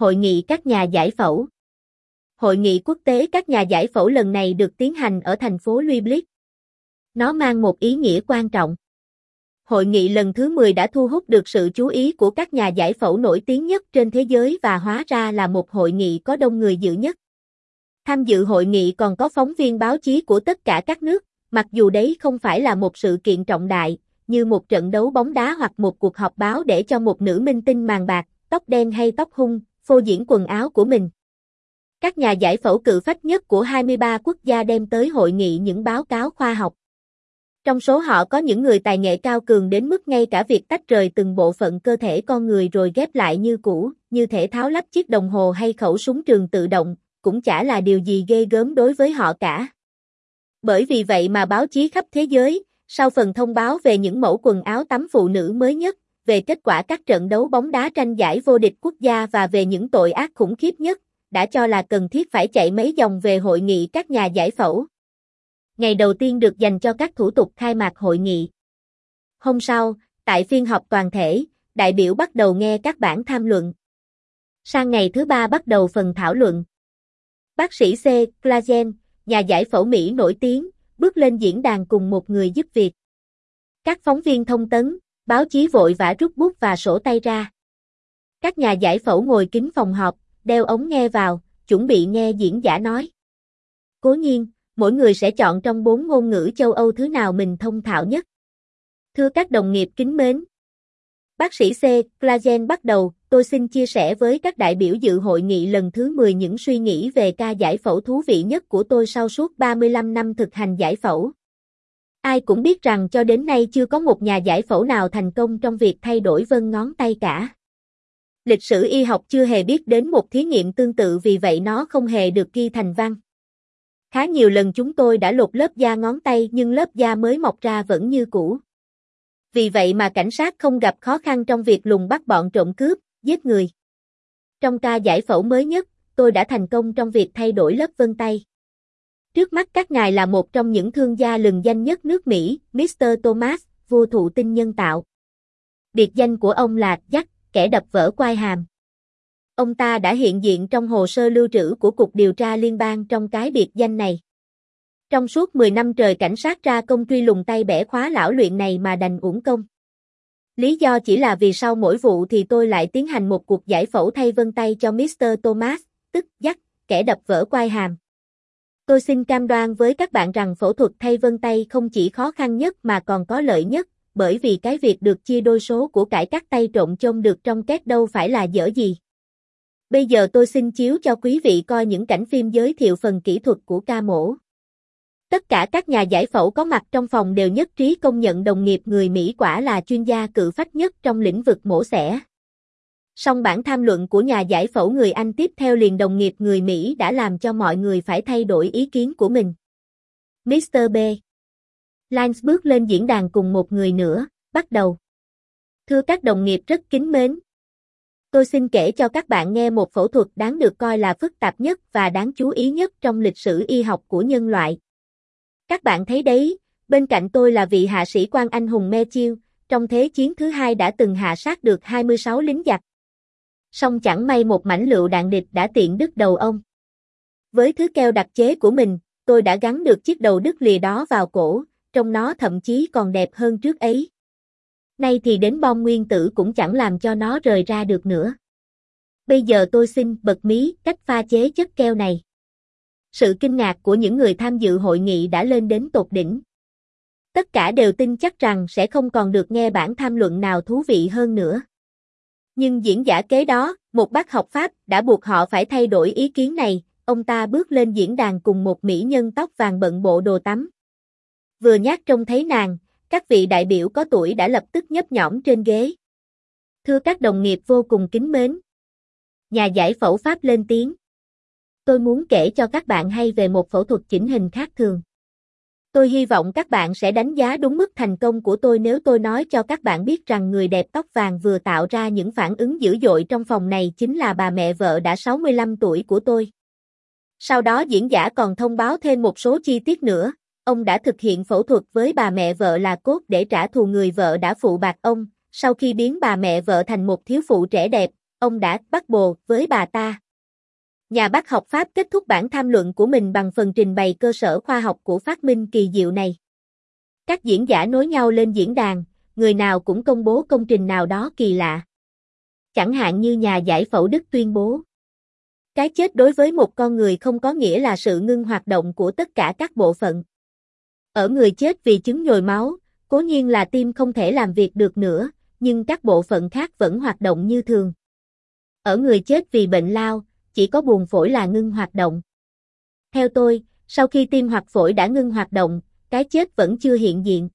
Hội nghị các nhà giải phẫu Hội nghị quốc tế các nhà giải phẫu lần này được tiến hành ở thành phố Lieblich. Nó mang một ý nghĩa quan trọng. Hội nghị lần thứ 10 đã thu hút được sự chú ý của các nhà giải phẫu nổi tiếng nhất trên thế giới và hóa ra là một hội nghị có đông người dự nhất. Tham dự hội nghị còn có phóng viên báo chí của tất cả các nước, mặc dù đấy không phải là một sự kiện trọng đại, như một trận đấu bóng đá hoặc một cuộc họp báo để cho một nữ minh tinh màng bạc, tóc đen hay tóc hung, phô diễn quần áo của mình. Các nhà giải phẫu cự phách nhất của 23 quốc gia đem tới hội nghị những báo cáo khoa học. Trong số họ có những người tài nghệ cao cường đến mức ngay cả việc tách rời từng bộ phận cơ thể con người rồi ghép lại như cũ, như thể tháo lắp chiếc đồng hồ hay khẩu súng trường tự động, cũng chả là điều gì ghê gớm đối với họ cả. Bởi vì vậy mà báo chí khắp thế giới, sau phần thông báo về những mẫu quần áo tắm phụ nữ mới nhất, về kết quả các trận đấu bóng đá tranh giải vô địch quốc gia và về những tội ác khủng khiếp nhất, đã cho là cần thiết phải chạy mấy dòng về hội nghị các nhà giải phẫu. Ngày đầu tiên được dành cho các thủ tục khai mạc hội nghị. Hôm sau, tại phiên họp toàn thể, đại biểu bắt đầu nghe các bản tham luận. Sang ngày thứ ba bắt đầu phần thảo luận. Bác sĩ C. clagen nhà giải phẫu Mỹ nổi tiếng, bước lên diễn đàn cùng một người giúp việc. Các phóng viên thông tấn, báo chí vội vã rút bút và sổ tay ra. Các nhà giải phẫu ngồi kính phòng họp, đeo ống nghe vào, chuẩn bị nghe diễn giả nói. Cố nhiên, mỗi người sẽ chọn trong bốn ngôn ngữ châu Âu thứ nào mình thông thạo nhất. Thưa các đồng nghiệp kính mến. Bác sĩ C. Klagen bắt đầu, tôi xin chia sẻ với các đại biểu dự hội nghị lần thứ 10 những suy nghĩ về ca giải phẫu thú vị nhất của tôi sau suốt 35 năm thực hành giải phẫu. Ai cũng biết rằng cho đến nay chưa có một nhà giải phẫu nào thành công trong việc thay đổi vân ngón tay cả. Lịch sử y học chưa hề biết đến một thí nghiệm tương tự vì vậy nó không hề được ghi thành văn. Khá nhiều lần chúng tôi đã lột lớp da ngón tay nhưng lớp da mới mọc ra vẫn như cũ. Vì vậy mà cảnh sát không gặp khó khăn trong việc lùng bắt bọn trộm cướp, giết người. Trong ca giải phẫu mới nhất, tôi đã thành công trong việc thay đổi lớp vân tay. Trước mắt các ngài là một trong những thương gia lừng danh nhất nước Mỹ, Mr. Thomas, vua thụ tinh nhân tạo. Biệt danh của ông là Jack, kẻ đập vỡ quai hàm. Ông ta đã hiện diện trong hồ sơ lưu trữ của Cục Điều tra Liên bang trong cái biệt danh này. Trong suốt 10 năm trời cảnh sát ra công truy lùng tay bẻ khóa lão luyện này mà đành uổng công. Lý do chỉ là vì sau mỗi vụ thì tôi lại tiến hành một cuộc giải phẫu thay vân tay cho Mr. Thomas, tức Jack, kẻ đập vỡ quai hàm. Tôi xin cam đoan với các bạn rằng phẫu thuật thay vân tay không chỉ khó khăn nhất mà còn có lợi nhất, bởi vì cái việc được chia đôi số của cải cắt tay trộn chôn được trong két đâu phải là dở gì. Bây giờ tôi xin chiếu cho quý vị coi những cảnh phim giới thiệu phần kỹ thuật của ca mổ. Tất cả các nhà giải phẫu có mặt trong phòng đều nhất trí công nhận đồng nghiệp người Mỹ quả là chuyên gia cự phách nhất trong lĩnh vực mổ xẻ. Song bản tham luận của nhà giải phẫu người Anh tiếp theo liền đồng nghiệp người Mỹ đã làm cho mọi người phải thay đổi ý kiến của mình. Mr. B. Lines bước lên diễn đàn cùng một người nữa, bắt đầu. Thưa các đồng nghiệp rất kính mến. Tôi xin kể cho các bạn nghe một phẫu thuật đáng được coi là phức tạp nhất và đáng chú ý nhất trong lịch sử y học của nhân loại. Các bạn thấy đấy, bên cạnh tôi là vị hạ sĩ quan anh hùng Matthew, trong Thế chiến thứ hai đã từng hạ sát được 26 lính giặc. Song chẳng may một mảnh lựu đạn địch đã tiện đứt đầu ông. Với thứ keo đặc chế của mình, tôi đã gắn được chiếc đầu đứt lìa đó vào cổ, trong nó thậm chí còn đẹp hơn trước ấy. Nay thì đến bom nguyên tử cũng chẳng làm cho nó rời ra được nữa. Bây giờ tôi xin bật mí cách pha chế chất keo này. Sự kinh ngạc của những người tham dự hội nghị đã lên đến tột đỉnh. Tất cả đều tin chắc rằng sẽ không còn được nghe bản tham luận nào thú vị hơn nữa. Nhưng diễn giả kế đó, một bác học Pháp, đã buộc họ phải thay đổi ý kiến này, ông ta bước lên diễn đàn cùng một mỹ nhân tóc vàng bận bộ đồ tắm. Vừa nhát trông thấy nàng, các vị đại biểu có tuổi đã lập tức nhấp nhõm trên ghế. Thưa các đồng nghiệp vô cùng kính mến. Nhà giải phẫu Pháp lên tiếng. Tôi muốn kể cho các bạn hay về một phẫu thuật chỉnh hình khác thường. Tôi hy vọng các bạn sẽ đánh giá đúng mức thành công của tôi nếu tôi nói cho các bạn biết rằng người đẹp tóc vàng vừa tạo ra những phản ứng dữ dội trong phòng này chính là bà mẹ vợ đã 65 tuổi của tôi. Sau đó diễn giả còn thông báo thêm một số chi tiết nữa, ông đã thực hiện phẫu thuật với bà mẹ vợ là cốt để trả thù người vợ đã phụ bạc ông, sau khi biến bà mẹ vợ thành một thiếu phụ trẻ đẹp, ông đã bắt bồ với bà ta. Nhà bác học Pháp kết thúc bản tham luận của mình bằng phần trình bày cơ sở khoa học của phát minh kỳ diệu này. Các diễn giả nối nhau lên diễn đàn, người nào cũng công bố công trình nào đó kỳ lạ. Chẳng hạn như nhà giải phẫu Đức tuyên bố. Cái chết đối với một con người không có nghĩa là sự ngưng hoạt động của tất cả các bộ phận. Ở người chết vì chứng nhồi máu, cố nhiên là tim không thể làm việc được nữa, nhưng các bộ phận khác vẫn hoạt động như thường. Ở người chết vì bệnh lao, chỉ có buồng phổi là ngưng hoạt động. Theo tôi, sau khi tim hoặc phổi đã ngưng hoạt động, cái chết vẫn chưa hiện diện.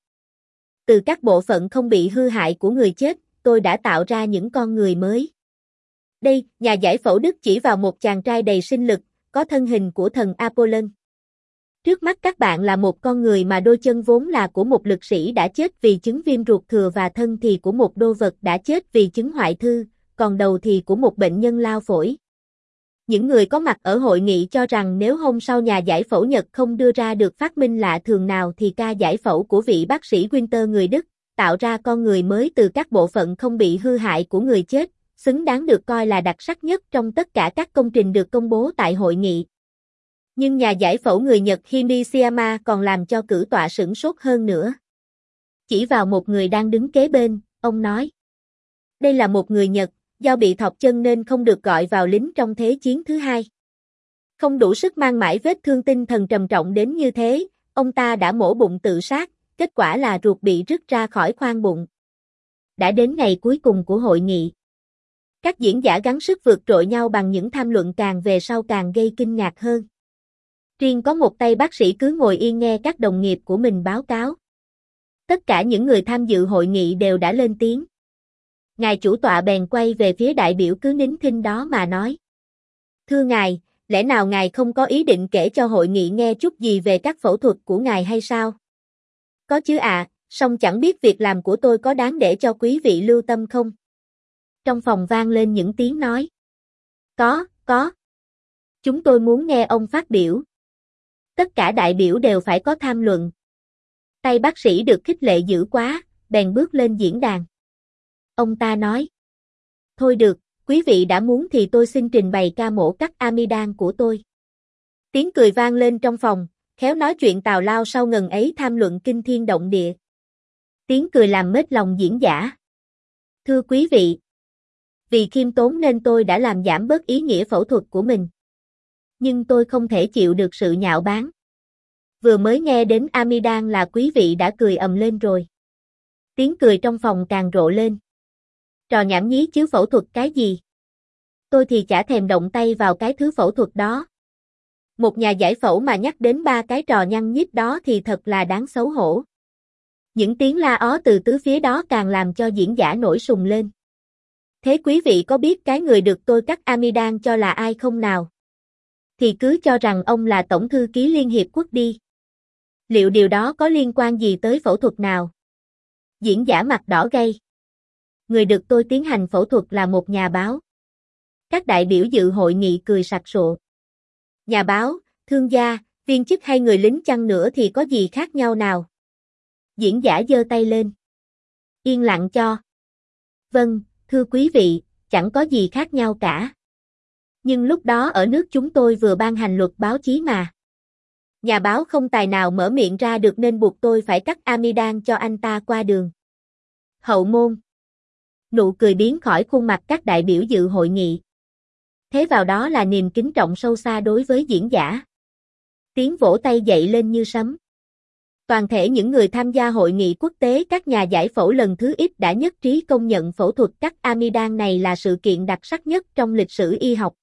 Từ các bộ phận không bị hư hại của người chết, tôi đã tạo ra những con người mới. Đây, nhà giải phẫu Đức chỉ vào một chàng trai đầy sinh lực, có thân hình của thần Apollon. Trước mắt các bạn là một con người mà đôi chân vốn là của một lực sĩ đã chết vì chứng viêm ruột thừa và thân thì của một đô vật đã chết vì chứng hoại thư, còn đầu thì của một bệnh nhân lao phổi. Những người có mặt ở hội nghị cho rằng nếu hôm sau nhà giải phẫu Nhật không đưa ra được phát minh lạ thường nào thì ca giải phẫu của vị bác sĩ Winter người Đức, tạo ra con người mới từ các bộ phận không bị hư hại của người chết, xứng đáng được coi là đặc sắc nhất trong tất cả các công trình được công bố tại hội nghị. Nhưng nhà giải phẫu người Nhật Hinishiyama còn làm cho cử tọa sửng sốt hơn nữa. Chỉ vào một người đang đứng kế bên, ông nói. Đây là một người Nhật, do bị thọc chân nên không được gọi vào lính trong Thế chiến thứ hai. Không đủ sức mang mãi vết thương tinh thần trầm trọng đến như thế, ông ta đã mổ bụng tự sát, kết quả là ruột bị rứt ra khỏi khoang bụng. Đã đến ngày cuối cùng của hội nghị. Các diễn giả gắng sức vượt trội nhau bằng những tham luận càng về sau càng gây kinh ngạc hơn. Riêng có một tay bác sĩ cứ ngồi yên nghe các đồng nghiệp của mình báo cáo. Tất cả những người tham dự hội nghị đều đã lên tiếng. Ngài chủ tọa bèn quay về phía đại biểu cứ nín thinh đó mà nói. Thưa ngài, lẽ nào ngài không có ý định kể cho hội nghị nghe chút gì về các phẫu thuật của ngài hay sao? Có chứ ạ, à, song chẳng biết việc làm của tôi có đáng để cho quý vị lưu tâm không? Trong phòng vang lên những tiếng nói. Có, có. Chúng tôi muốn nghe ông phát biểu. Tất cả đại biểu đều phải có tham luận. Tay bác sĩ được khích lệ dữ quá, bèn bước lên diễn đàn. Ông ta nói. Thôi được, quý vị đã muốn thì tôi xin trình bày ca mổ cắt amidan của tôi. Tiếng cười vang lên trong phòng, khéo nói chuyện tào lao sau ngần ấy tham luận kinh thiên động địa. Tiếng cười làm mết lòng diễn giả. Thưa quý vị, vì khiêm tốn nên tôi đã làm giảm bớt ý nghĩa phẫu thuật của mình. Nhưng tôi không thể chịu được sự nhạo báng. Vừa mới nghe đến Amidan là quý vị đã cười ầm lên rồi. Tiếng cười trong phòng càng rộ lên. Trò nhảm nhí chứ phẫu thuật cái gì? Tôi thì chả thèm động tay vào cái thứ phẫu thuật đó. Một nhà giải phẫu mà nhắc đến ba cái trò nhăn nhít đó thì thật là đáng xấu hổ. Những tiếng la ó từ tứ phía đó càng làm cho diễn giả nổi sùng lên. Thế quý vị có biết cái người được tôi cắt amidan cho là ai không nào? Thì cứ cho rằng ông là Tổng thư ký Liên Hiệp Quốc đi. Liệu điều đó có liên quan gì tới phẫu thuật nào? Diễn giả mặt đỏ gay người được tôi tiến hành phẫu thuật là một nhà báo. Các đại biểu dự hội nghị cười sặc sụa. Nhà báo, thương gia, viên chức hay người lính chăng nữa thì có gì khác nhau nào? Diễn giả giơ tay lên. Yên lặng cho. Vâng, thưa quý vị, chẳng có gì khác nhau cả. Nhưng lúc đó ở nước chúng tôi vừa ban hành luật báo chí mà. Nhà báo không tài nào mở miệng ra được nên buộc tôi phải cắt amidan cho anh ta qua đường. Hậu môn nụ cười biến khỏi khuôn mặt các đại biểu dự hội nghị. Thế vào đó là niềm kính trọng sâu xa đối với diễn giả. Tiếng vỗ tay dậy lên như sấm. Toàn thể những người tham gia hội nghị quốc tế, các nhà giải phẫu lần thứ ít đã nhất trí công nhận phẫu thuật cắt amidan này là sự kiện đặc sắc nhất trong lịch sử y học.